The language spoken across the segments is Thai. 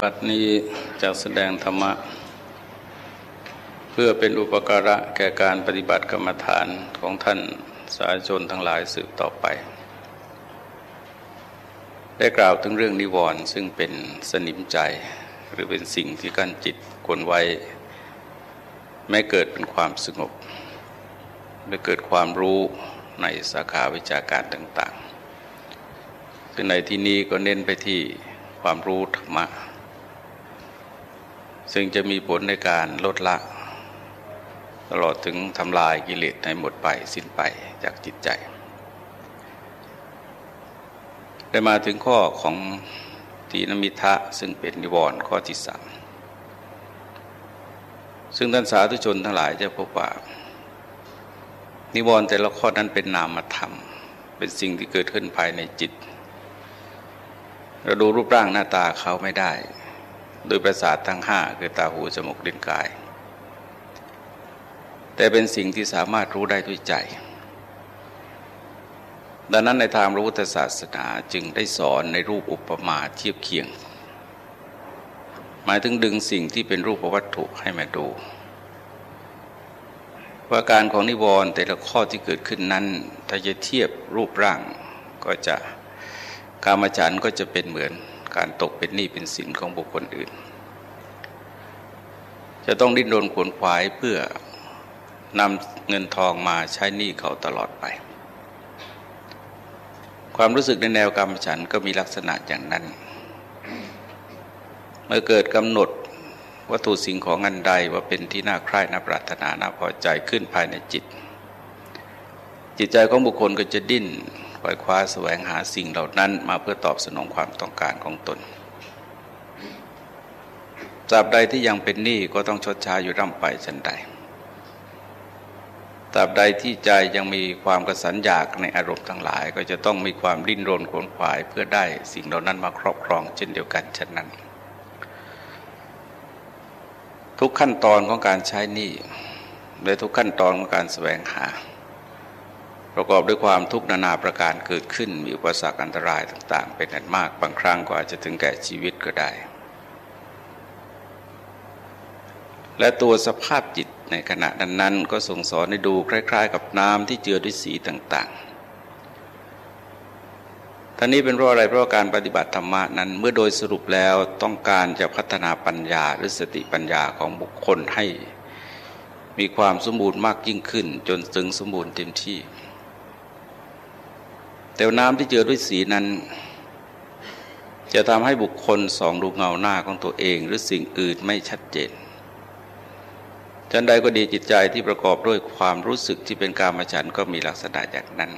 บัดนี้จะแสดงธรรมะ เพื่อเป็นอุปการะแก่การปฏิบัติกรรมฐานของท่านสาธชนทั้งหลายสืบต่อไป ได้กล่าวถึงเรื่องนิวรณ์ซึ่งเป็นสนิมใจ หรือเป็นสิ่งที่กั้นจิตควรไว้ ไม่เกิดเป็นความสงบไม่เกิดความรู้ในสาขาวิชาการต่างๆซึ่งในที่นี้ก็เน้นไปที่ความรู้ธรรมะ ซึ่งจะมีผลในการลดละ ตลอดถึงทำลายกิเลสในหมดไปสิ้นไปจากจิตใจ ได้มาถึงข้อของทีนมิทะซึ่งเป็นนิวรณ์ข้อที่สามซึ่งท่านสาธุชนทั้งหลายจะพบว่า นิวรณ์แต่ละข้อนั้นเป็นนามธรรม เป็นสิ่งที่เกิดขึ้นภายในจิต เราดูรูปร่างหน้าตาเขาไม่ได้ โดยประสาททั้งห้าคือตาหูจมูกลิ้นกาย แต่เป็นสิ่งที่สามารถรู้ได้ด้วยใจ ดังนั้นในทางพระพุทธศาสนาจึงได้สอนในรูปอุปมาเทียบเคียง หมายถึงดึงสิ่งที่เป็นรูปวัตถุให้มาดูว่าการของนิวรณ์แต่ละข้อที่เกิดขึ้นนั้น ถ้าจะเทียบรูปร่างก็จะกามฉันก็จะเป็นเหมือน การตกเป็นหนี้เป็นสินของบุคคลอื่น จะต้องดิ้นรนขวนขวายเพื่อนำเงินทองมาใช้หนี้เขาตลอดไป ความรู้สึกในแนวกรรมฉันก็มีลักษณะอย่างนั้น เมื่อเกิดกำหนดวัตถุสิ่งของอันใดว่าเป็นที่น่าใคร่น่าปรารถนาน่าพอใจขึ้นภายในจิต จิตใจของบุคคลก็จะดิ้น ไยคว้าแสวงหาสิ่งเหล่านั้นมาเพื่อตอบสนองความต้องการของตนตราบใดที่ยังเป็นหนี้ก็ต้องชดใช้อยู่ร่ำไปชันใดตราบใดที่ใจยังมีความกระสันอยากในอารมณ์ทั้งหลาย ก็จะต้องมีความดิ้นรนขวนขวายเพื่อได้สิ่งเหล่านั้นมาครอบครองเช่นเดียวกันฉะนั้น ทุกขั้นตอนของการใช้หนี้และทุกขั้นตอนของการแสวงหา ประกอบด้วยความทุกข์นานาประการเกิดขึ้น มีอุปสรรคอันตรายต่างๆ เป็นอันมากบางครั้งก็อาจจะถึงแก่ชีวิตก็ได้ และตัวสภาพจิตในขณะนั้นๆก็ส่งสอนให้ดูคล้าย ๆ กับน้ำที่เจือด้วยสีต่างๆท่านี้เป็นเพราะอะไรเพราะการปฏิบัติธรรมนั้น เมื่อโดยสรุปแล้วต้องการจะพัฒนาปัญญาหรือสติปัญญาของบุคคลให้ มีความสมบูรณ์มากยิ่งขึ้น จนถึงสมบูรณ์เต็มที่ แต่น้ำที่เจอด้วยสีนั้น จะทำให้บุคคลสองดูเงาหน้าของตัวเอง หรือสิ่งอื่นไม่ชัดเจนฉันใดก็ดีจิตใจที่ประกอบด้วยความรู้สึกที่เป็นการมาฉันก็มีลักษณะอย่างนั้น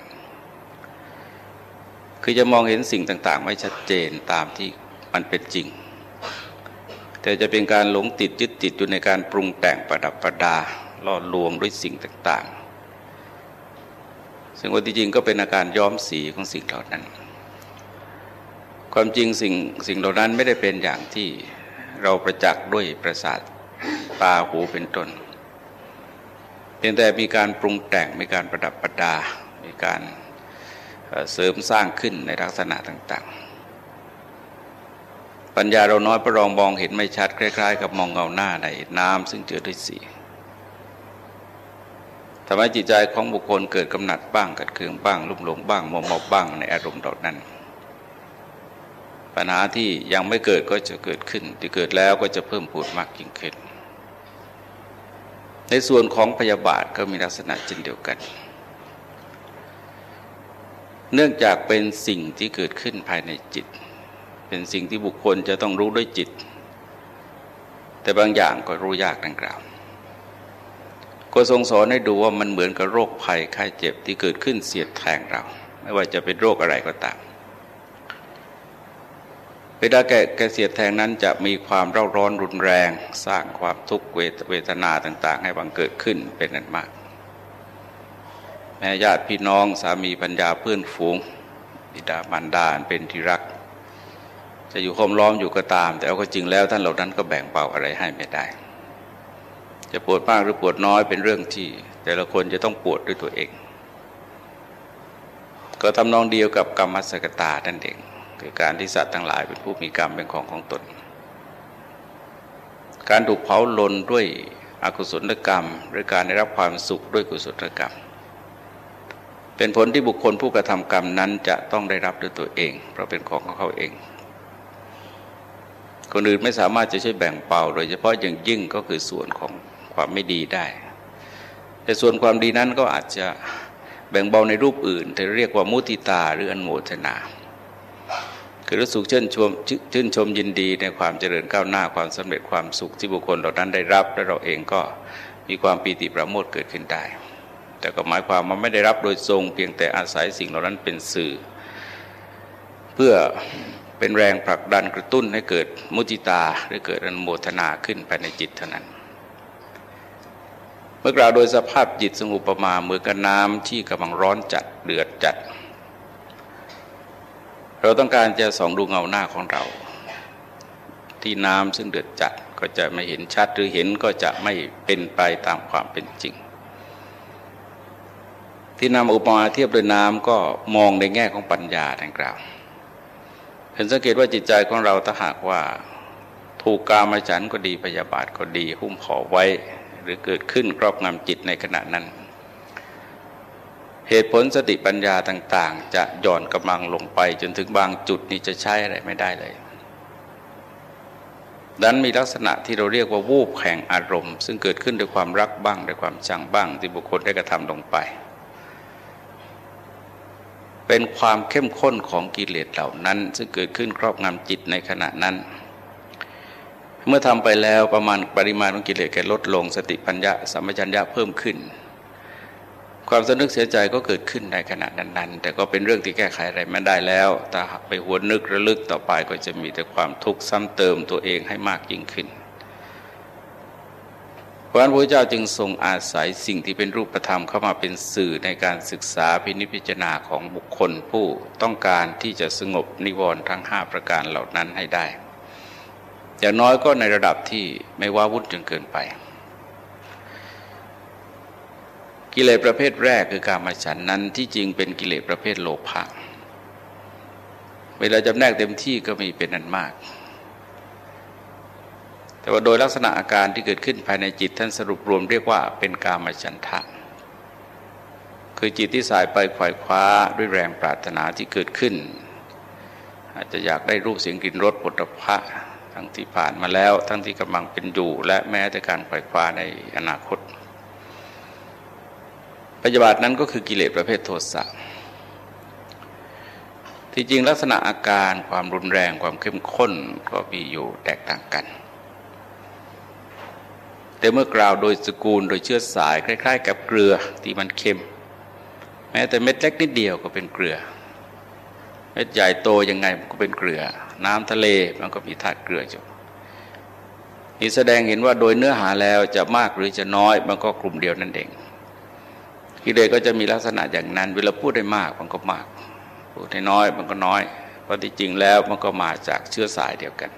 คือจะมองเห็นสิ่งต่างๆ ไม่ชัดเจนตามที่มันเป็นจริง แต่จะเป็นการหลงติดยึดติดอยู่ในการปรุงแต่งประดับประดาล่อลวงด้วยสิ่งต่างๆ ซึ่งว่าที่จริงก็เป็นอาการย้อมสีของสิ่งเหล่านั้น ความจริงสิ่งสิ่งเหล่านั้นไม่ได้เป็นอย่างที่เราประจักษ์ด้วยประสาทตาหูเป็นต้นเพียงแต่มีการปรุงแต่งมีการประดับประดา มีการเสริมสร้างขึ้นในลักษณะต่าง ๆ ปัญญาเราน้อยประรองมองเห็นไม่ชัดคล้าย ๆ กับมองเงาหน้าในน้ำซึ่งเจือด้วยสี ทำให้จิตใจของบุคคลเกิดกำหนัดบ้างกัดเคืองบ้างลุ่มหลงบ้างมอมบ้างในอารมณ์เหล่านั้น ปัญหาที่ยังไม่เกิดก็จะเกิดขึ้น ที่เกิดแล้วก็จะเพิ่มพูดมากยิ่งขึ้น ในส่วนของพยาบาทก็มีลักษณะเช่นเดียวกัน เนื่องจากเป็นสิ่งที่เกิดขึ้นภายในจิต เป็นสิ่งที่บุคคลจะต้องรู้ด้วยจิต แต่บางอย่างก็รู้ยากดังกล่าว ก็ทรงสอนให้ดูว่ามันเหมือนกับโรคภัยไข้เจ็บที่เกิดขึ้นเสียดแทงเรา ไม่ว่าจะเป็นโรคอะไรก็ตามเวลาแกแกเสียดแทงนั้นจะมีความเร่าร้อนรุนแรง สร้างความทุกข์เวทนาต่าง ๆ ให้บังเกิดขึ้นเป็นนั้นมาก แม่ญาติพี่น้องสามีปัญญาเพื่อนฝูงบิดามารดาเป็นที่รัก จะอยู่คมล้อมอยู่ก็ตาม แต่เอาก็จริงแล้วท่านเหล่านั้นก็แบ่งเบาอะไรให้ไม่ได้ จะปวดมากหรือปวดน้อยเป็นเรื่องที่ แต่ละคนจะต้องปวดด้วยตัวเอง ก็ทำนองเดียวกับกรรมสกตาท่านเองคือการที่สัตว์ทั้งหลายเป็นผู้มีกรรมเป็นของของตน การถูกเผาลนด้วยอกุศลกรรม หรือการได้รับความสุขด้วยกุศลกรรม เป็นผลที่บุคคลผู้กระทำกรรมนั้นจะต้องได้รับด้วยตัวเอง เพราะเป็นของของเขาเอง คนอื่นไม่สามารถจะช่วยแบ่งเบาโดยเฉพาะอย่างยิ่งก็คือส่วนของ ความไม่ดีได้ แต่ส่วนความดีนั้นก็อาจจะแบ่งเบาในรูปอื่นแต่เรียกว่ามุติตาหรืออนโมทนา คือรู้สึกชื่นชมชื่นชมยินดีในความเจริญก้าวหน้าความสำเร็จความสุขที่บุคคลเหล่านั้นได้รับ และเราเองก็มีความปีติประโมทเกิดขึ้นได้ แต่ก็หมายความว่าไม่ได้รับโดยทรงเพียงแต่อาศัยสิ่งเหล่านั้นเป็นสื่อ เพื่อเป็นแรงผลักดันกระตุ้นให้เกิดมุติตาหรือเกิดอนโมทนาขึ้นภายในจิตเท่านั้น เมื่อกล่าวโดยสภาพจิตสงบประมาเหมือนกับน้ำที่กำลังร้อนจัดเดือดจัด เราต้องการจะส่องดูเงาหน้าของเรา ที่น้ำซึ่งเดือดจัดก็จะไม่เห็นชัดหรือเห็นก็จะไม่เป็นไปตามความเป็นจริง ที่นำอุปมาเทียบด้วยน้ำก็มองในแง่ของปัญญาดังกล่าวเห็นสังเกตว่าจิตใจของเราถ้าหากว่า ถูกกามฉันก็ดีพยาบาทก็ดี หุ้มห่อไว้ รือเกิดขึ้นครอบงำจิตในขณะนั้น เหตุผลสติปัญญาต่าง ๆ จะหย่อนกำลังลงไป จนถึงบางจุดนี้จะใช้อะไรไม่ได้เลยดันมีลักษณะที่เราเรียกว่าวูบแห่งอารมณ์ ซึ่งเกิดขึ้นด้วยความรักบ้างด้วยความชังบ้าง ที่บุคคลได้กระทำลงไป เป็นความเข้มข้นของกิเลสเหล่านั้น ซึ่งเกิดขึ้นครอบงำจิตในขณะนั้น เมื่อทำไปแล้วประมาณปริมาณของกิเลสแก่ลดลง สติปัญญาสัมปชัญญะเพิ่มขึ้น ความสนึกเสียใจก็เกิดขึ้นในขณะนั้นๆ แต่ก็เป็นเรื่องที่แก้ไขอะไรไม่ได้แล้วแต่หากไปหัวนึกระลึกต่อไปก็จะมีแต่ความทุกข์ซ้ำเติมตัวเองให้มากยิ่งขึ้นพระพุทธเจ้าจึงทรงอาศัยสิ่งที่เป็นรูปธรรมเข้ามาเป็นสื่อในการศึกษาพินิจพิจารณาของบุคคลผู้ต้องการที่จะสงบนิวรณ์ทั้งห้าประการเหล่านั้นให้ได้ อย่างน้อยก็ในระดับที่ไม่ว้าวุ่นจนเกินไป กิเลสประเภทแรกคือการมาฉันนั้นที่จริงเป็นกิเลสประเภทโลภะเวลาจำแนกเต็มที่ก็มีเป็นนันมาก แต่ว่าโดยลักษณะอาการที่เกิดขึ้นภายในจิตท่านสรุปรวมเรียกว่าเป็นกามฉันทะ คือจิตที่สายไปไขวายคว้าด้วยแรงปรารถนาที่เกิดขึ้น อาจจะอยากได้รูปเสียงกลิ่นรสปุถะ ทั้งที่ผ่านมาแล้ว ทั้งที่กำลังเป็นอยู่ และแม้แต่การขวายคว้าในอนาคตปฏิบัตินั้นก็คือกิเลสประเภทโทสะที่จริงลักษณะอาการความรุนแรงความเข้มข้นก็มีอยู่แตกต่างกัน แต่เมื่อกล่าวโดยสกุลโดยเชื้อสายคล้าย ๆ กับเกลือที่มันเค็ม แม้แต่เม็ดเล็กนิดเดียวก็เป็นเกลือ เม็ดใหญ่โตยังไงมันก็เป็นเกลือ น้ำทะเลมันก็มีธาตุเกลืออยู่นี่แสดงเห็นว่าโดยเนื้อหาแล้วจะมากหรือจะน้อย มันก็กลุ่มเดียวนั่นเองกิเลสก็จะมีลักษณะอย่างนั้น เวลาพูดได้มากมันก็มาก พูดได้น้อยมันก็น้อยเพราะที่จริงแล้วมันก็มาจากเชื้อสายเดียวกัน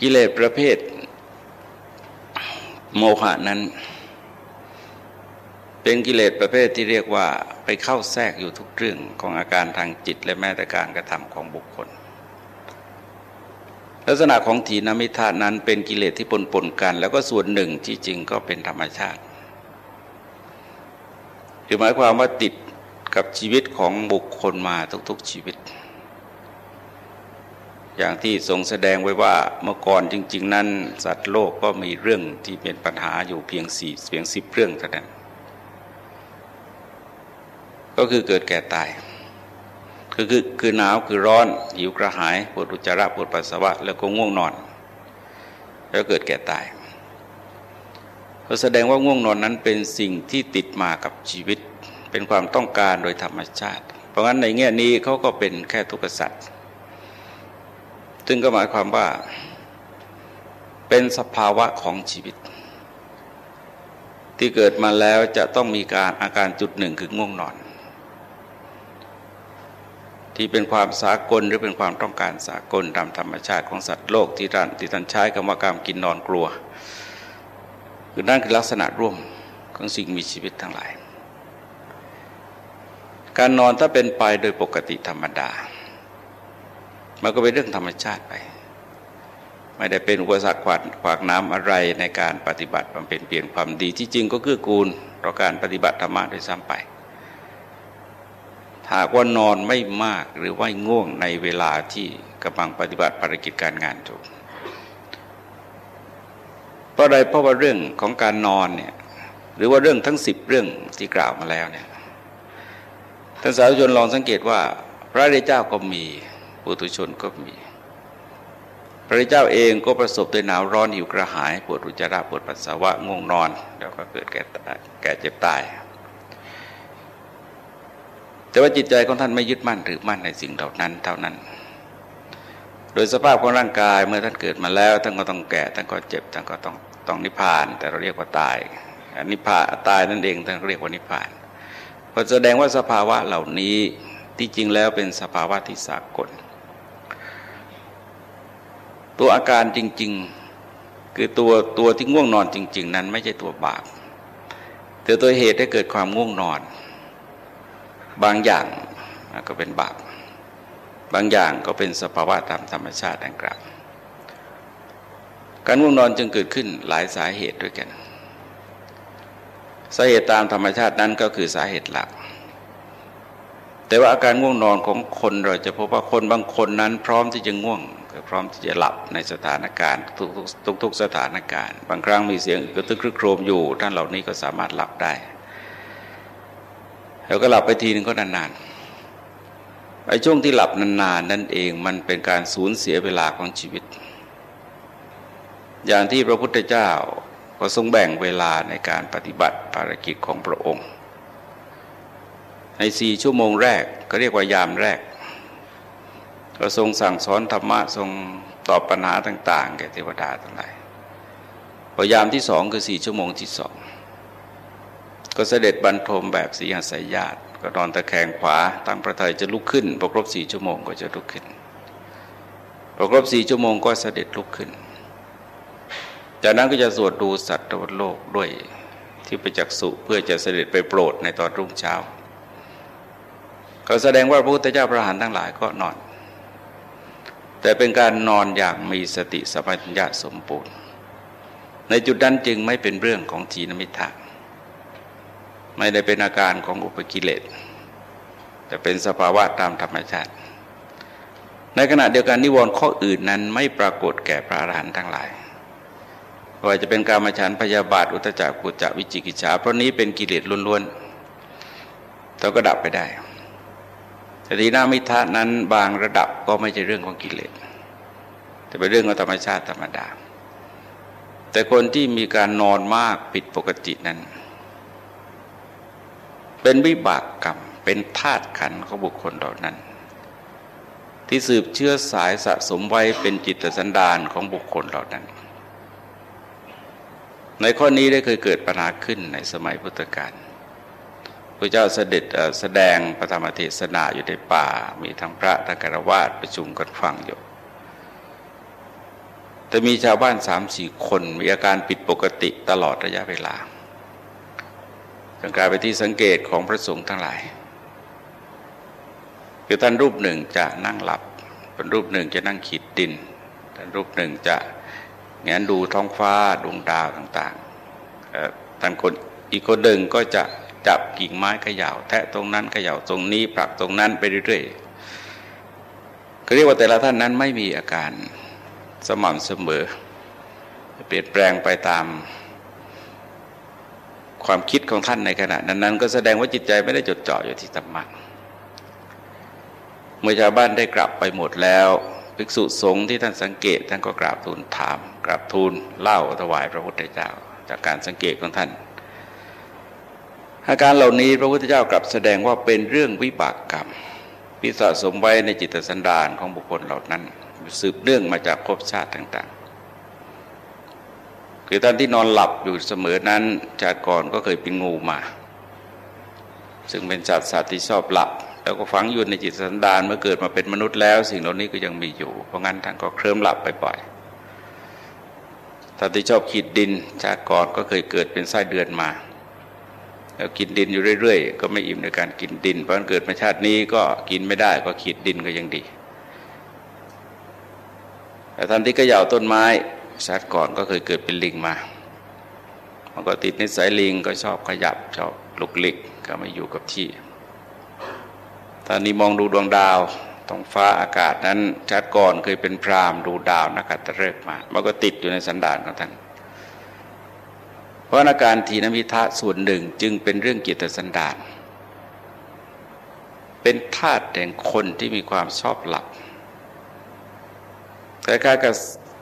กิเลสประเภทโมหะนั้น เป็นกิเลสประเภทที่เรียกว่าไปเข้าแทรกอยู่ทุกเรื่องของอาการทางจิตและแม้แต่การกระทำของบุคคล ลักษณะของถีนมิธานั้นเป็นกิเลสที่ปนปนกัน แล้วก็ส่วนหนึ่งที่จริงก็เป็นธรรมชาติคือหมายความว่าติดกับชีวิตของบุคคลมาทุกๆชีวิต อย่างที่ทรงแสดงไว้ว่าเมื่อก่อนจริง ๆ นั้น สัตว์โลกก็มีเรื่องที่เป็นปัญหาอยู่เพียงสี่เพียงสิบเรื่องเท่านั้น ก็คือเกิดแก่ตายคือคือคือหนาวคือร้อนหิวกระหายปวดอุจจาระปวดปัสสาวะ แล้วก็ง่วงนอน แล้วเกิดแก่ตายก็แสดงว่าง่วงนอนนั้นเป็นสิ่งที่ติดมากับชีวิต เป็นความต้องการโดยธรรมชาติ เพราะงั้นในแง่นี้เขาก็เป็นแค่ทุกข์สัตว์ซึ่งก็หมายความว่าเป็นสภาวะของชีวิต ที่เกิดมาแล้วจะต้องมีการอาการจุดหนึ่งคือง่วงนอน ที่เป็นความสากลหรือเป็นความต้องการสากลตามธรรมชาติของสัตว์โลกที่ท่านที่ท่านใช้คำว่าการกินนอนกลัว คือนั่นคือลักษณะร่วมของสิ่งมีชีวิตทั้งหลาย การนอนถ้าเป็นไปโดยปกติธรรมดา มันก็เป็นเรื่องธรรมชาติไป ไม่ได้เป็นอุปสรรคขวากขวากน้ำอะไรในการปฏิบัติมันเป็นเปลี่ยนความดีที่จริงก็คือกูลต่อการปฏิบัติธรรมะโดยซ้ำไป หากว่านอนไม่มากหรือว่าง่วงในเวลาที่กำลังปฏิบัติภารกิจการงานอยู่เพราะอะไรเพราะว่าเรื่องของการนอนเนี่ยหรือว่าเรื่องทั้งสิบเรื่องที่กล่าวมาแล้วเนี่ยท่านสาธุชนลองสังเกตว่า พระเดเจ้าก็มีปุถุชนก็มี พระเดเจ้าเองก็ประสบด้วยหนาวร้อนหิวกระหายปวดอุจจาระปวดปัสสาวะง่วงนอน แล้วก็เกิดแก่แก่เจ็บตาย แต่ว่าจิตใจของท่านไม่ยึดมั่นหรือมั่นในสิ่งเหล่านั้น เท่านั้น โดยสภาพของร่างกายเมื่อท่านเกิดมาแล้วท่านก็ต้องแก่ท่านก็เจ็บท่านก็ต้องต้องนิพพาน แต่เราเรียกว่าตายนิพพานตายนั่นเองท่านเรียกว่านิพพานพอแสดงว่าสภาวะเหล่านี้ที่จริงแล้วเป็นสภาวะที่สากล ตัวอาการจริง ๆ คือตัวตัวที่ง่วงนอนจริง ๆ นั้นไม่ใช่ตัวบาปแต่ตัวเหตุให้เกิดความง่วงนอน บางอย่างก็เป็นบาป บางอย่างก็เป็นสภาวะตามธรรมชาติดังกล่าวการง่วงนอนจึงเกิดขึ้นหลายสาเหตุด้วยกัน สาเหตุตามธรรมชาตินั้นก็คือสาเหตุหลัก แต่ว่าอาการง่วงนอนของคนเราจะพบว่าคนบางคนนั้น พร้อมที่จะง่วงพร้อมที่จะหลับในสถานการณ์ทุกๆสถานการณ์ บางครั้งมีเสียงกระตึกครึกโครมอยู่ท่านเหล่านี้ก็สามารถหลับได้ แล้วก็หลับไปทีหนึ่งก็นานๆไอ้ช่วงที่หลับนานๆนั่นเองมันเป็นการสูญเสียเวลาของชีวิต อย่างที่พระพุทธเจ้าก็ทรงแบ่งเวลาในการปฏิบัติภารกิจของพระองค์ ในสี่ชั่วโมงแรกก็เรียกว่ายามแรก ก็ทรงสั่งสอนธรรมะทรงตอบปัญหาต่าง ๆ แก่เทวดาทั้งหลายพอยามที่สองคือสี่ชั่วโมงที่สอง ก็เสด็จบรรทมแบบสีหสายญาติก็นอนตะแคงขวาตั้งพระทัยจะลุกขึ้นพอครบสี่ชั่วโมงก็จะลุกขึ้นพอครบสี่ชั่วโมงก็เสด็จลุกขึ้น จากนั้นก็จะสวดดูสัตว์โลกด้วยที่ไปจักสุเพื่อจะเสด็จไปโปรดในตอนรุ่งเช้า ก็แสดงว่าพระพุทธเจ้าพระหานทั้งหลายก็นอน แต่เป็นการนอนอย่างมีสติสัมปชัญญะสมบูรณ์ ในจุดนั้นจึงไม่เป็นเรื่องของทีนมิทะ ไม่ได้เป็นอาการของอุปกิเลสแต่เป็นสภาวะตามธรรมชาติ ในขณะเดียวกันนิวรณ์ข้ออื่นนั้นไม่ปรากฏแก่พระอรหันต์ทั้งหลายว่าจะเป็นการมาฉันพยาบาทอุตจักกุจวิจิกิจฉาเพราะนี้เป็นกิเลสล้วนๆเราก็ดับไปได้แต่ทีนามิทะนั้นบางระดับก็ไม่ใช่เรื่องของกิเลสแต่เป็นเรื่องของธรรมชาติธรรมดา แต่คนที่มีการนอนมากผิดปกตินั้น เป็นวิบากกรรม เป็นธาตุขันของบุคคลเหล่านั้น ที่สืบเชื้อสายสะสมไว้เป็นจิตสันดานของบุคคลเหล่านั้น ในข้อนี้ได้เคยเกิดปัญหาขึ้นในสมัยพุทธกาลพระเจ้าเสด็จแสดงพระธรรมเทศนาอยู่ในป่า มีทั้งพระทั้งกรวาสประชุมกันฟังอยู่แต่มีชาวบ้านสามสี่คนมีอาการผิดปกติตลอดระยะเวลา จนกลายไปที่สังเกตของพระสงฆ์ทั้งหลายคือท่านรูปหนึ่งจะนั่งหลับเป็นรูปหนึ่งจะนั่งขีดดินท่านรูปหนึ่งจะแงนดูท้องฟ้าดวงดาวต่างๆท่านคนอีกคนหนึ่งก็จะจับกิ่งไม้เขย่าแทะตรงนั้นเขย่าตรงนี้ปรับตรงนั้นไปเรื่อยๆก็เรียกว่าแต่ละท่านนั้นไม่มีอาการสม่ำเสมอ เปลี่ยนแปลงไปตาม ความคิดของท่านในขณะนั้นๆ ก็แสดงว่าจิตใจไม่ได้จดจ่ออยู่ที่ธรรมะเมื่อชาวบ้านได้กลับไปหมดแล้วภิกษุสงฆ์ที่ท่านสังเกตท่านก็กราบทูลถามกราบทูลเล่าถวายพระพุทธเจ้า จากการสังเกตของท่านอาการเหล่านี้พระพุทธเจ้ากลับแสดงว่าเป็นเรื่องวิบากกรรมที่สะสมไว้ในจิตสันดานของบุคคลเหล่านั้น สืบเนื่องมาจากภพชาติต่าง คือท่านที่นอนหลับอยู่เสมอนั้นจากก่อนก็เคยเป็นงูมา ซึ่งเป็นสัตว์สัตว์ที่ชอบหลับ แล้วก็ฝังอยู่ในจิตสันดานเมื่อเกิดมาเป็นมนุษย์แล้ว สิ่งเหล่านี้ก็ยังมีอยู่ เพราะงั้นท่านก็เคลิ้มหลับไปบ่อยท่านที่ชอบขีดดินจากก่อนก็เคยเกิดเป็นไส้เดือนมาแล้วกินดินอยู่เรื่อยๆ ก็ไม่อิ่มในการกินดิน เพราะเกิดมาชาตินี้ก็กินไม่ได้ก็ขีดดินก็ยังดีแต่ทันที่ก็เหยาต้นไม้ ชาติก่อนก็เคยเกิดเป็นลิงมา มันก็ติดนิสัยลิงก็ชอบขยับชอบลุกลิกก็ไม่อยู่กับที่ตอนนี้มองดูดวงดาวท้องฟ้าอากาศนั้นชาติก่อนเคยเป็นพรามดูดาวนักตะเริกมา มันก็ติดอยู่ในสันดานของท่านเพราะอาการทีนมิทะส่วนหนึ่งจึงเป็นเรื่องเกิตสันดาน เป็นธาตุแห่งคนที่มีความชอบหลับคล้ายกับ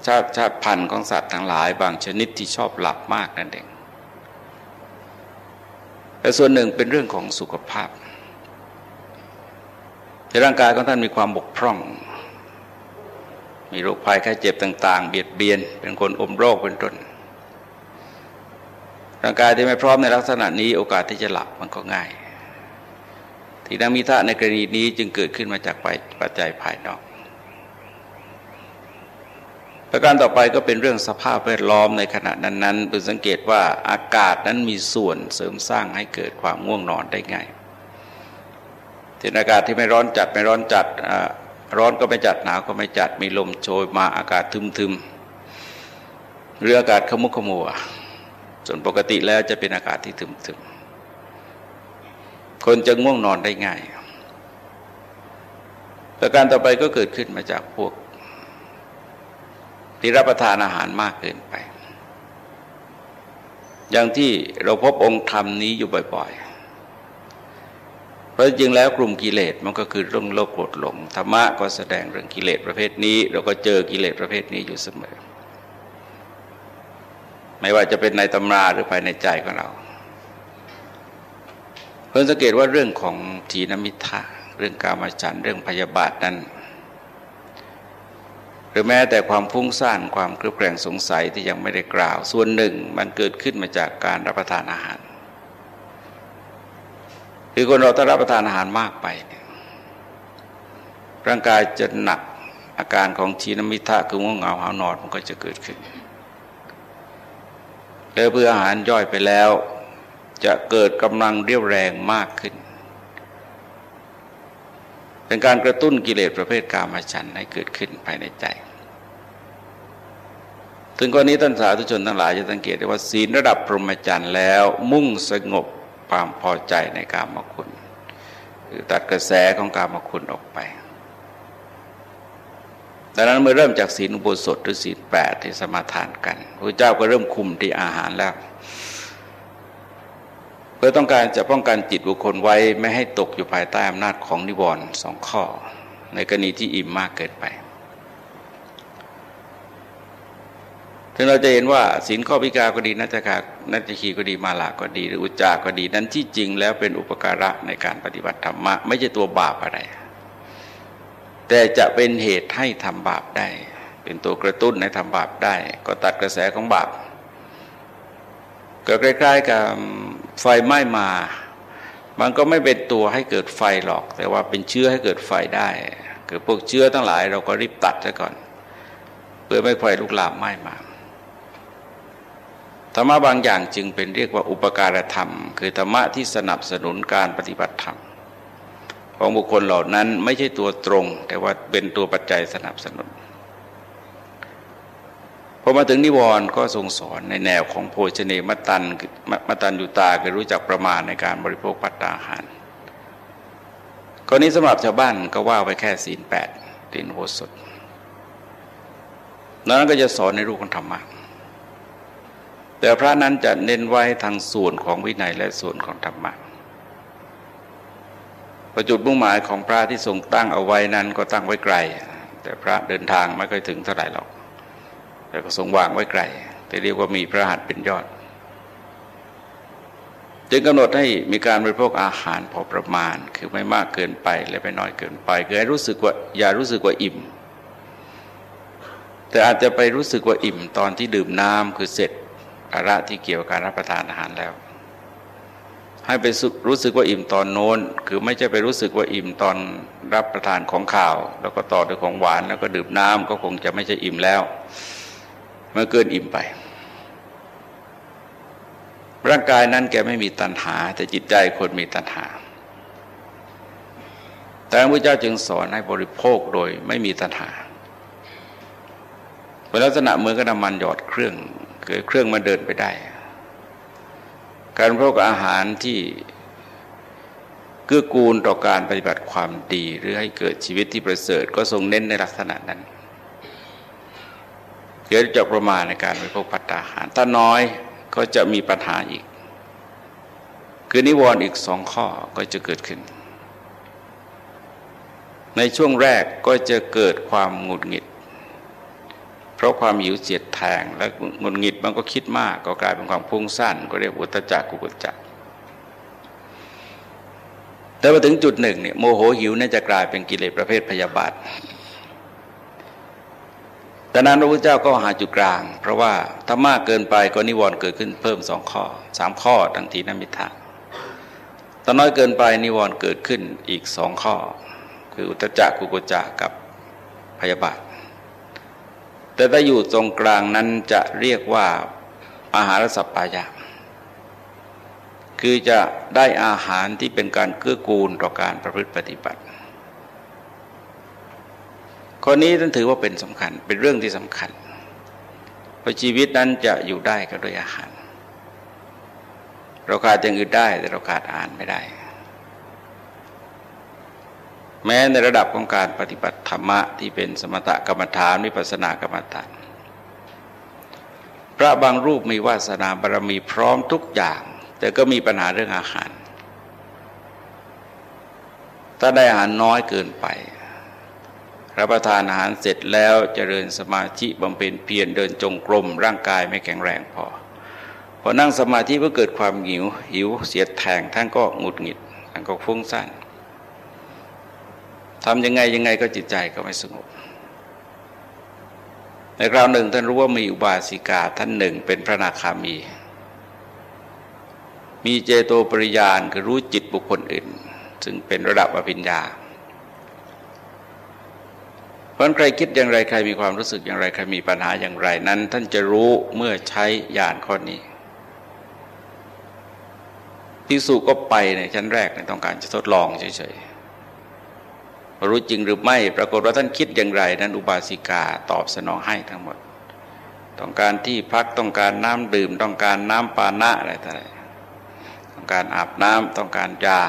ชาติชาติพันธุ์ของสัตว์ทั้งหลาย บางชนิดที่ชอบหลับมากนั่นเองแต่ส่วนหนึ่งเป็นเรื่องของสุขภาพในร่างกายของท่านมีความบกพร่อง มีโรคภัยไข้เจ็บต่าง ๆ เบียดเบียน เป็นคนอมโรคเป็นต้น ร่างกายที่ไม่พร้อมในลักษณะนี้โอกาสที่จะหลับมันก็ง่ายทีนังมิทะในกรณีนี้จึงเกิดขึ้นมาจากปัจจัยภายนอก ประการต่อไปก็เป็นเรื่องสภาพแวดล้อมในขณะนั้นๆเป็นสังเกตว่าอากาศนั้นมีส่วนเสริมสร้างให้เกิดความง่วงนอนได้ง่ายที่อากาศที่ไม่ร้อนจัดไม่ร้อนจัดร้อนก็ไม่จัดหนาวก็ไม่จัดมีลมโชยมาอากาศทึมๆหรืออากาศขมุขมัวส่วนปกติแล้วจะเป็นอากาศที่ทึมๆคนจะง่วงนอนได้ง่ายประการต่อไปก็เกิดขึ้นมาจากพวก ที่รับประทานอาหารมากเกินไป อย่างที่เราพบองค์ธรรมนี้อยู่บ่อย ๆ เพราะจริงแล้วกลุ่มกิเลสมันก็คือเรื่องโลภโกรธหลงธรรมะก็แสดงเรื่องกิเลสประเภทนี้ เราก็เจอกิเลสประเภทนี้อยู่เสมอ ไม่ว่าจะเป็นในตำราหรือภายในใจของเราเพิ่งสังเกตว่าเรื่องของทีนมิทะเรื่องกามาจันเรื่องพยาบาทนั้น รือแม้แต่ความฟุ้งซ่านความเครือบแคลงสงสัยที่ยังไม่ได้กล่าว ส่วนหนึ่งมันเกิดขึ้นมาจากการรับประทานอาหารคือคนเราถ้ารับประทานอาหารมากไป ร่างกายจะหนักอาการของชีนมิทะคือง่วงเหงาหานอนมันก็จะเกิดขึ้นแล้วเพื่ออาหารย่อยไปแล้ว จะเกิดกำลังเรียวแรงมากขึ้น เป็นการกระตุ้นกิเลสประเภทกามฉันให้เกิดขึ้นภายในใจ ถึงกรณีท่านสาธุชนทั้งหลายจะสังเกตได้ว่าศีลระดับพรหมจรรย์แล้วมุ่งสงบความพอใจในกามคุณคือตัดกระแสของกามคุณออกไปดังนั้นเมื่อเริ่มจากศีลอุโบสถหรือศีลแปดที่สมาทานกันพระเจ้าก็เริ่มคุมที่อาหารแล้ว เพื่อต้องการจะป้องกันจิตบุคคลไว้ไม่ให้ตกอยู่ภายใต้อำนาจของนิวรณ์สองข้อ ในกรณีที่อิ่มมากเกินไปถึงเราจะเห็นว่าศีลข้อพิการก็ดีนัจกานัจคีก็ดีมาลาก็ดี หรืออุจจาก็ดีนั้นที่จริงแล้วเป็นอุปการะในการปฏิบัติธรรมะ ไม่ใช่ตัวบาปอะไร แต่จะเป็นเหตุให้ทำบาปได้ เป็นตัวกระตุ้นให้ทำบาปได้ ก็ตัดกระแสของบาป ก็ใกล้ๆกับไฟไหม้มา มันก็ไม่เป็นตัวให้เกิดไฟหรอก แต่ว่าเป็นเชื้อให้เกิดไฟได้เกิดพวกเชื้อทั้งหลายเราก็รีบตัดซะก่อน เพื่อไม่ไฟลุกลามไหม้มาธรรมะบางอย่างจึงเป็นเรียกว่าอุปการธรรม คือธรรมะที่สนับสนุนการปฏิบัติธรรม ของบุคคลเหล่านั้นไม่ใช่ตัวตรง แต่ว่าเป็นตัวปัจจัยสนับสนุน พอมาถึงนิวรณ์ก็ทรงสอนในแนวของโภชเนมตันมตันยุตาคือรู้จักประมาณในการบริโภคปัตตาหารกรณีสำหรับชาวบ้านก็ว่าไปแค่ศีลแปดศีลโหสถนั้นก็จะสอนในรูปของธรรมะแต่พระนั้นจะเน้นไว้ทางส่วนของวินัยและส่วนของธรรมะประจุดมุ่งหมายของพระที่ทรงตั้งเอาไว้นั้นก็ตั้งไว้ไกล แต่พระเดินทางไม่ค่อยถึงเท่าไหร่หรอก แต่ก็ทรงวางไว้ไกลแต่เรียกว่ามีพระหัตถ์เป็นยอด จึงกำหนดให้มีการบริโภคอาหารพอประมาณ คือไม่มากเกินไปและไม่น้อยเกินไปคือให้รู้สึกว่าอย่ารู้สึกว่าอิ่ม แต่อาจจะไปรู้สึกว่าอิ่มตอนที่ดื่มน้ำคือเสร็จภาระที่เกี่ยวกับการรับประทานอาหารแล้ว ให้ไปรู้สึกว่าอิ่มตอนโน้น คือไม่ใช่ไปรู้สึกว่าอิ่มตอนรับประทานของข่าว แล้วก็ต่อด้วยของหวานแล้วก็ดื่มน้ำก็คงจะไม่ใช่อิ่มแล้ว มื่อเกินอิ่มไป ร่างกายนั้นแกไม่มีตัณหา แต่จิตใจคนมีตัณหา แต่พระเจ้าจึงสอนให้บริโภคโดยไม่มีตัณหาเป็นลักษณะเหมือนกับน้ำมันหยอดเครื่องคือเครื่องมาเดินไปได้ การพกอาหารที่เกื้อกูลต่อการปฏิบัติความดีหรือให้เกิดชีวิตที่ประเสริฐก็ทรงเน้นในลักษณะนั้น เกิดจะประมาณในการไปพกพัตตาหาร ถ้าน้อยก็จะมีปัญหาอีก คือนิวรณ์อีกสองข้อก็จะเกิดขึ้น ในช่วงแรกก็จะเกิดความหงุดหงิด เพราะความหิวเสียดแทงและหงุดหงิดมันก็คิดมาก ก็กลายเป็นความพุ่งสั้น ก็เรียกอุตจักกุกุจักแต่พอถึงจุดหนึ่งเนี่ยโมโหหิวน่าจะกลายเป็นกิเลสประเภทพยาบาท แต่นั้นพระพุทธเจ้าก็หาจุดกลาง เพราะว่าถ้ามากเกินไปก็นิวรณ์เกิดขึ้นเพิ่มสองข้อสามข้อทังทีนมิทะถ้าน้อยเกินไปนิวรณ์เกิดขึ้นอีกสองข้อ คืออุตจักกุกุจักกับพยาบาท แต่ถ้าอยู่ตรงกลางนั้นจะเรียกว่าอาหารสัพพายะคือจะได้อาหารที่เป็นการเกื้อกูลต่อการประพฤติปฏิบัติ ข้อนี้ท่านถือว่าเป็นสำคัญ เป็นเรื่องที่สำคัญ เพราะชีวิตนั้นจะอยู่ได้ก็ด้วยอาหาร เราขาดอย่างอื่นได้ แต่เราขาดอาหารไม่ได้ แม้ในระดับของการปฏิบัติธรรมะที่เป็นสมถกรรมฐานวิปัสสนากรรมฐานพระบางรูปมีวาสนาบารมีพร้อมทุกอย่าง แต่ก็มีปัญหาเรื่องอาหาร ถ้าได้อาหารน้อยเกินไป รับประทานอาหารเสร็จแล้วเจริญสมาธิบำเพ็ญเพียรเดินจงกรมร่างกายไม่แข็งแรงพอ พอนั่งสมาธิก็เกิดความหิว หิวเสียดแทงท่านก็หงุดหงิดท่านก็ฟุ้งซ่านทำยังไงยังไงก็จิตใจก็ไม่สงบในคราวหนึ่งท่านรู้ว่ามีอุบาสิกาท่านหนึ่งเป็นพระนาคามี มีเจโตปริยานคือรู้จิตบุคคลอื่น ซึ่งเป็นระดับอภิญญา เพราะใครคิดอย่างไรใครมีความรู้สึกอย่างไรใครมีปัญหาอย่างไรนั้น ท่านจะรู้เมื่อใช้ญาณข้อนี้พิสุก็ไปในชั้นแรกในต้องการจะทดลองเฉยๆรู้จริงหรือไม่ปรากฏว่าท่านคิดอย่างไร นั้นอุบาสิกาตอบสนองให้ทั้งหมด ต้องการที่พักต้องการน้ำดื่ม ต้องการน้ำปานะอะไรต่างๆต้องการอาบน้ำต้องการยา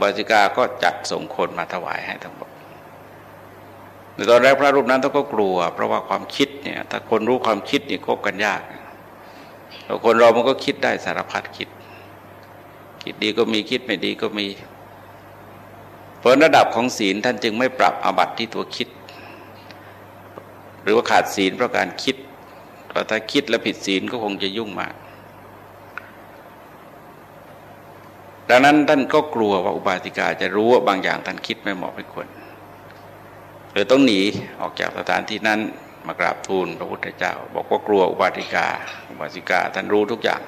บริกาก็จัดส่งคนมาถวายให้ทั้งหมด ในตอนแรกพระรูปนั้นต้องก็กลัว เพราะว่าความคิดเนี่ย ถ้าคนรู้ความคิดนี่คบกันยากแล้วคนเรามันก็คิดได้สารพัดคิด คิดดีก็มีคิดไม่ดีก็มี เพราะระดับของศีลท่านจึงไม่ปรับอาบัติที่ตัวคิด หรือว่าขาดศีลเพราะการคิดเพราะถ้าคิดแล้วผิดศีลก็คงจะยุ่งมากดังนั้นท่านก็กลัวว่าอุบาสิกาจะรู้ว่าบางอย่างท่านคิดไม่เหมาะไม่ควร เลยต้องหนีออกจากสถานที่นั้นมากราบทูลพระพุทธเจ้า บอกว่ากลัวอุบาสิกา อุบาสิกาท่านรู้ทุกอย่าง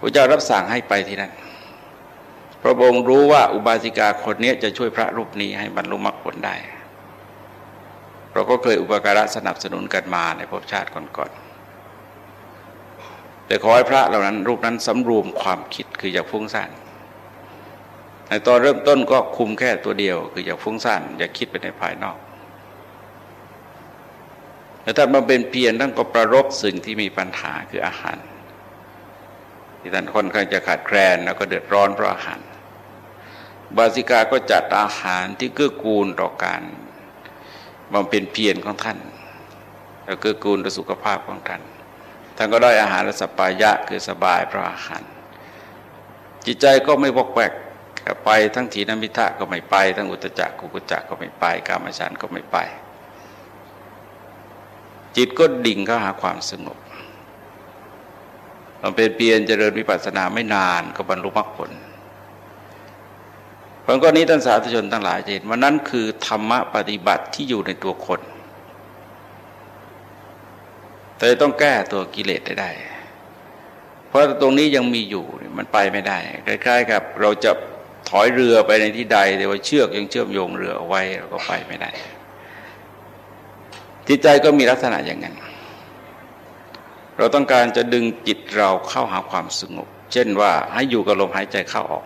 พระเจ้ารับสั่งให้ไปที่นั่นพระองค์รู้ว่าอุบาสิกาคนนี้จะช่วยพระรูปนี้ให้บรรลุมรรคผลได้ เราก็เคยอุปการะสนับสนุนกันมาในภพชาติก่อนๆแต่ขอให้พระเหล่านั้นรูปนั้นสำรวมความคิดคืออย่าฟุ้งซ่าน ตอนเริ่มต้นก็คุมแค่ตัวเดียว คืออย่าฟุ้งซ่านอย่าคิดไปในภายนอกแต่ถ้ามาเป็นเพียรท่านก็ประรบสิ่งที่มีปัญหาคืออาหาร ที่ท่านค่อนข้างจะขาดแคลนแล้วก็เดือดร้อนเพราะอาหาร บาสิกาก็จัดอาหารที่เกื้อกูลต่อการบำเพ็ญเพียรของท่านแล้วเกื้อกูลต่อสุขภาพของท่านท่านก็ได้อาหารและสปายะคือสบายเพราะอาหาร จิตใจก็ไม่วอกแวก ไปทั้งทีนมิทะก็ไม่ไป ทั้งอุตจักกุกุจักก็ไม่ไป กามฉันก็ไม่ไป จิตก็ดิ่งเข้าหาความสงบมันเป็นเพียรเจริญวิปัสสนาไม่นานก็บรรลุมรรคผลผลก้อนนี้ท่านสาธุชนทั้งหลายเห็นว่านั้นคือธรรมะปฏิบัติที่อยู่ในตัวคน แต่ต้องแก้ตัวกิเลสได้ได้เพราะตรงนี้ยังมีอยู่มันไปไม่ได้คล้ายๆกับเราจะ ถอยเรือไปในที่ใด แต่ว่าเชือกยังเชื่อมโยงเรือเอาไว้เราก็ไปไม่ได้ จิตใจก็มีลักษณะอย่างนั้น เราต้องการจะดึงจิตเราเข้าหาความสงบ เช่นว่าให้อยู่กับลมหายใจเข้าออก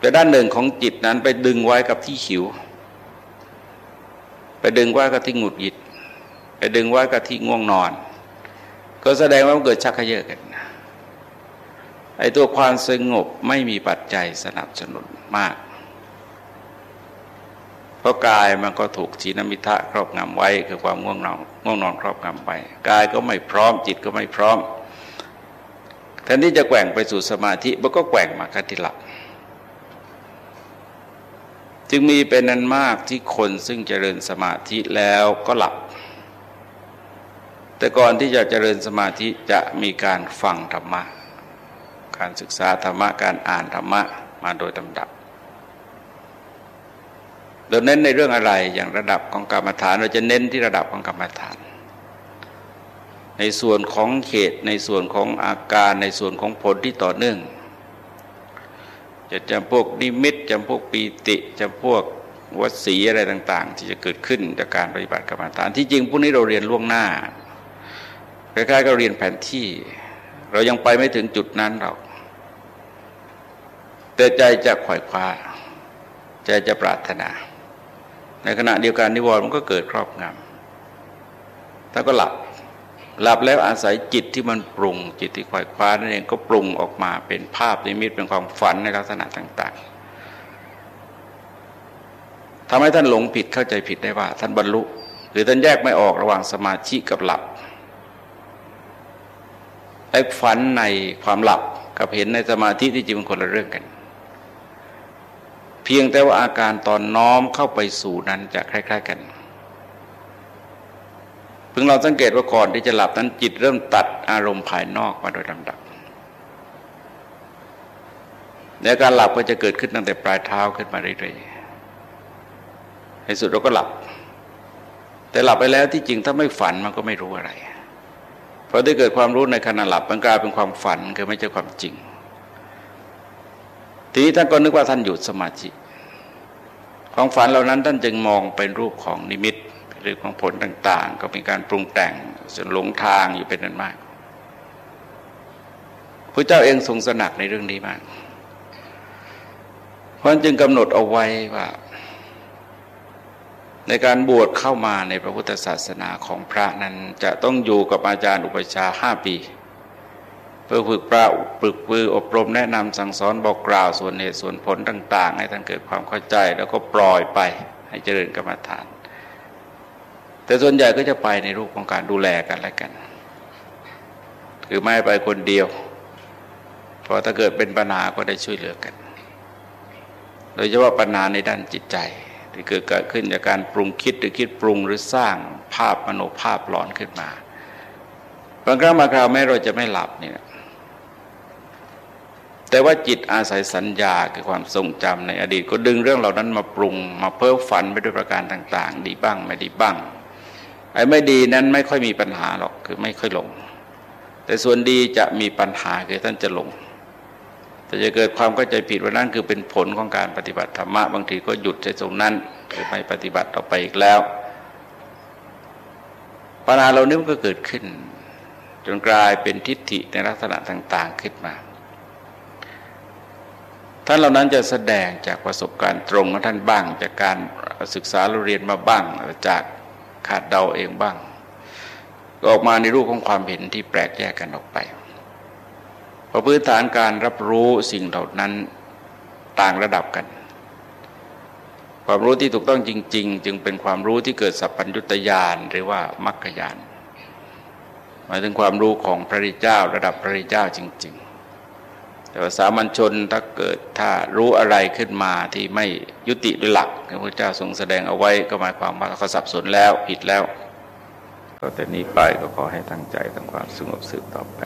แต่ด้านหนึ่งของจิตนั้นไปดึงไว้กับที่หิว ไปดึงไว้ก็ที่หงุดหงิด ไปดึงไว้ก็ที่ง่วงนอน ก็แสดงว่ามันเกิดชักขยเยอะกัน ไอ้ตัวความสงบไม่มีปัจจัยสนับสนุนมาก เพราะกายมันก็ถูกชีนมิทะครอบงำไว้คือความง่วงนอนง่วงนอนครอบงำไปกายก็ไม่พร้อมจิตก็ไม่พร้อมแทนที่จะแกว่งไปสู่สมาธิมันก็แกว่งมาคัติหลับจึงมีเป็นนันมากที่คนซึ่งเจริญสมาธิแล้วก็หลับ แต่ก่อนที่จะเจริญสมาธิจะมีการฟังธรรมะ การศึกษาธรรมะการอ่านธรรมะมาโดยลำดับโดยเน้นในเรื่องอะไรอย่างระดับของกรรมฐานเราจะเน้นที่ระดับของกรรมฐาน ในส่วนของเขตในส่วนของอาการในส่วนของผลที่ต่อเนื่อง จะจำพวกนิมิตจำพวกปีติจำพวกวัสีอะไรต่าง ๆ ที่จะเกิดขึ้นจากการปฏิบัติกรรมฐานที่จริงพวกนี้เราเรียนล่วงหน้าคล้ายๆก็เรียนแผนที่ เรายังไปไม่ถึงจุดนั้นหรอกแต่ใจจะขวายคว้าใจจะปรารถนา ในขณะเดียวกันนิวรณ์มันก็เกิดครอบงำถ้าก็หลับหลับแล้วอาศัยจิตที่มันปรุง จิตที่ควายคว้านั่นเองก็ปรุงออกมาเป็นภาพนิมิตเป็นความฝันในลักษณะต่าง ๆทำให้ท่านหลงผิดเข้าใจผิดได้ว่า ท่านบรรลุ หรือท่านแยกไม่ออกระหว่างสมาธิกับหลับ ไอ้ฝันในความหลับกับเห็นในสมาธิที่จริงเป็นคนละเรื่องกัน เพียงแต่ว่าอาการตอนน้อมเข้าไปสู่นั้นจะคล้าย ๆกันพึงเราสังเกตว่าก่อนที่จะหลับนั้นจิตเริ่มตัดอารมณ์ภายนอกมาโดยลำดับในการหลับก็จะเกิดขึ้นตั้งแต่ปลายเท้าขึ้นมาเรื่อยๆในสุดเราก็หลับ แต่หลับไปแล้วที่จริงถ้าไม่ฝันมันก็ไม่รู้อะไร ราะได้เกิดความรู้ในขณะหลับมันกลายเป็นความฝันคือไม่ใช่ความจริง ทีนี้ท่านก็นึกว่าท่านหยุดสมาธิความฝันเหล่านั้นท่านจึงมองเป็นรูปของนิมิตหรือของผลต่าง ๆ ก็เป็นการปรุงแต่งจนหลงทางอยู่เป็นนั้นมากพระเจ้าเองทรงสนักในเรื่องนี้มาก เพราะจึงกำหนดเอาไว้ว่า ในการบวชเข้ามาในพระพุทธศาสนาของพระนั้นจะต้องอยู่กับอาจารย์อุปชาห้าปี เพื่อฝึกปราฝึกปืออบรมแนะนำสั่งสอนบอกกล่าวส่วนเหตุส่วนผลต่าง ๆ ให้ท่านเกิดความเข้าใจแล้วก็ปล่อยไปให้เจริญกรรมฐาน แต่ส่วนใหญ่ก็จะไปในรูปของการดูแลกันและกัน คือไม่ไปคนเดียวเพราะถ้าเกิดเป็นปัญหาก็ได้ช่วยเหลือกัน โดยเฉพาะปัญหาในด้านจิตใจ ที่เกิดขึ้นจากการปรุงคิดหรือคิดปรุงหรือสร้างภาพมโนภาพหลอนขึ้นมาบางครั้งบางคราวแม้เราจะไม่หลับเนี่ยแต่ว่าจิตอาศัยสัญญาคือความทรงจำในอดีตก็ดึงเรื่องเหล่านั้นมาปรุงมาเพ้อฝันไปด้วยประการต่าง ๆ ดีบ้างไม่ดีบ้างไอ้ไม่ดีนั้นไม่ค่อยมีปัญหาหรอกคือไม่ค่อยหลง แต่ส่วนดีจะมีปัญหาคือท่านจะหลง แต่จะเกิดความเข้าใจผิดว่านั่นคือเป็นผลของการปฏิบัติธรรมะบางทีก็หยุดในตรงนั้นคือไม่ปฏิบัติต่อไปอีกแล้วปัญหาเหล่านี้มันก็เกิดขึ้น จนกลายเป็นทิฏฐิในลักษณะต่าง ๆขึ้นมาท่านเหล่านั้นจะแสดงจากประสบการณ์ตรงของท่านบ้าง จากการศึกษาเราเรียนมาบ้าง จากขาดเดาเองบ้าง ก็ออกมาในรูปของความเห็นที่แปลกแยกกันออกไป พราะพื้นฐานการรับรู้สิ่งเหล่านั้นต่างระดับกัน ความรู้ที่ถูกต้องจริง ๆ จึงเป็นความรู้ที่เกิดสัพพัญญุตยานหรือว่ามรรคยานหมายถึงความรู้ของพระริเจ้าระดับพระริเจ้าจริง ๆ แต่ว่าสามัญชนถ้าเกิดถ้ารู้อะไรขึ้นมาที่ไม่ยุติด้วยหลักที่พระเจ้าทรงแสดงเอาไว้ก็หมายความว่าเขาสับสนแล้วผิดแล้ว ก็แต่นี้ไปก็ขอให้ตั้งใจทำความสงบสืบต่อไป